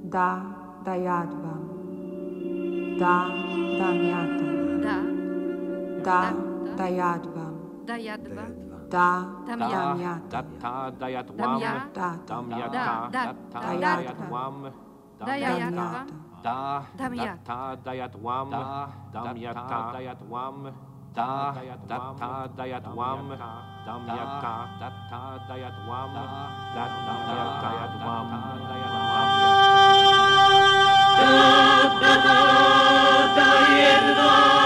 Damyata, Da Dayadvam, Da Damyata, Da, Da Da- Dayadvam, Dajadwa, Da Damyata, Damyata, Datta dayatwam. Damya, Da Damyata. Da- Datta Da- dayatwam. Dajadwa, Damyata, Da. Damyata. Datta dayatwam. Damyata dayatwam. Da. Datta dayatwam. Santa Rosa y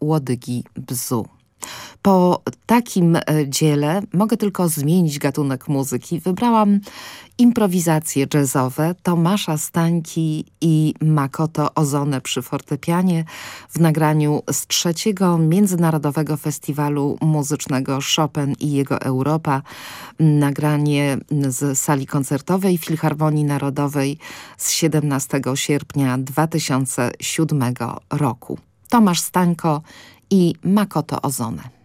łodygi bzu. Po takim e, dziele mogę tylko zmienić gatunek muzyki. Wybrałam improwizacje jazzowe Tomasza Stańki i Makoto Ozone przy fortepianie w nagraniu z trzeciego Międzynarodowego Festiwalu Muzycznego Chopin i jego Europa. Nagranie z sali koncertowej Filharmonii Narodowej z 17 sierpnia 2007 roku. Tomasz Stańko i Makoto Ozone.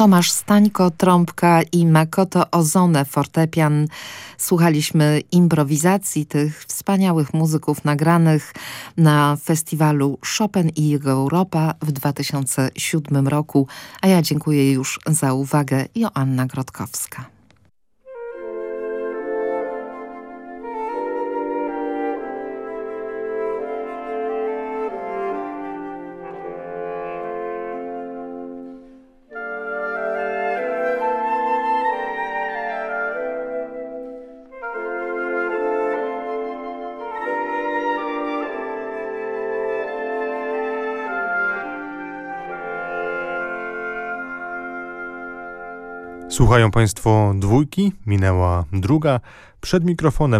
Tomasz Stańko, trąbka i Makoto Ozone, fortepian. Słuchaliśmy improwizacji tych wspaniałych muzyków nagranych na festiwalu Chopin i jego Europa w 2007 roku. A ja dziękuję już za uwagę. Joanna Grotkowska. Słuchają Państwo dwójki, minęła druga. Przed mikrofonem